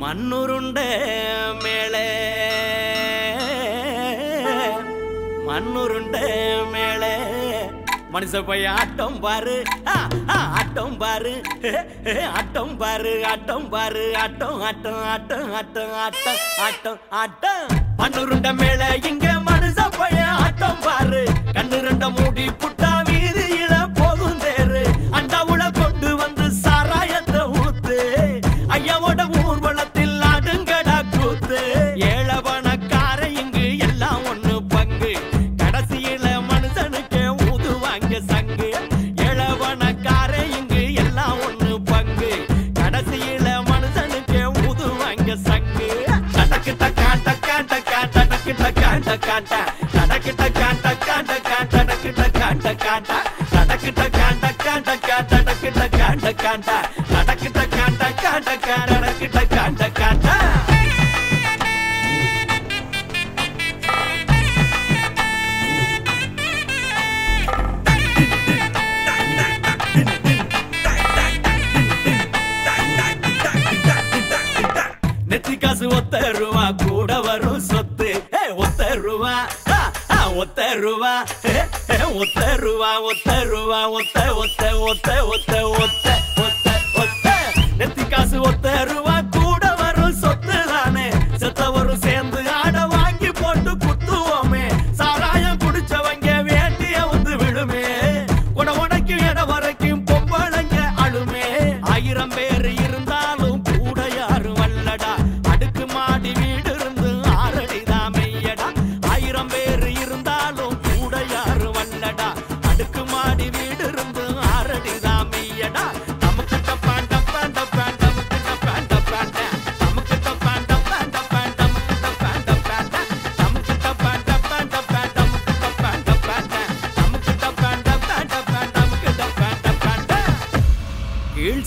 மண்ணுருண்ட மேலே. மண்ணுருண்ட மேலே. மனுஷ போய் ஆட்டம் பாரு. ஆட்டம் பாரு. ஆட்டம் பாரு ஆட்டம் பாரு. ஆட்டம் ஆட்டம் ஆட்டம் ஆட்டம் ஆட்டம் ஆட்டம் ஆட்டம். மண்ணுருண்ட மேலே இங்க மனு டடக்கு டக்கா டக்கா டா. டடக்கு டக்கா டக்கா டக்கா டடக்கு டக்கா டக்கா டா. டடக்கு டக்கா டக்கா டக்கா டடக்கு டக்கா டக்கா டா. டடக்கு டக்கா டக்கா டக்கா டடக்கு காசு ஒத்த ரூபா கூட வரும் சொத்து ஆ, ஒத்த ரூபா ஏ, ஏ, ஒத்த ரூபா ஒத்த ரூபா ஒத்த ஒத்த ஒத்த ஒத்த ஒத்த ஒத்த ஒத்த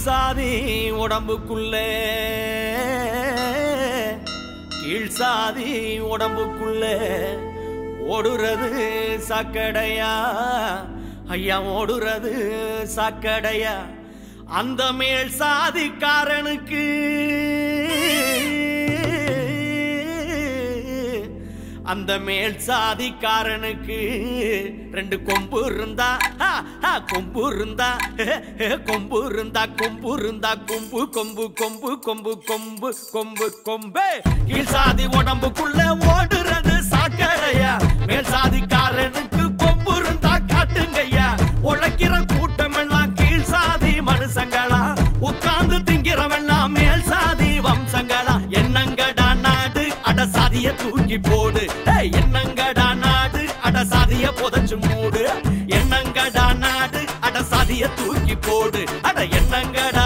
சாதி உடம்புக்குள்ளே. கீழ் சாதி உடம்புக்குள்ளே. ஓடுறது சாக்கடையா? ஐயா ஓடுறது சாக்கடையா? அந்த மேல் சாதிக்காரனுக்கு அந்த மேல் சாதிக்காரனுக்கு ரெண்டு கொம்பு இருந்தா ஆ, ஆ, கொம்பு இருந்தா கொம்பு இருந்தா கொம்பு இருந்தா கொம்பு கொம்பு கொம்பு கொம்பு கொம்பு கொம்பு கொம்பு. கீழ் சாதி உடம்புக்குள்ள ஓடுறது சாக்கடையா? மேல் சாதிக்காரனுக்கு சாதிய தூக்கி போடு. என்னங்கடா நாடு? அட சாதிய புதைச்சு மூடு. என்னங்கடா நாடு? அட சாதிய தூக்கி போடு. அட என்னங்கடா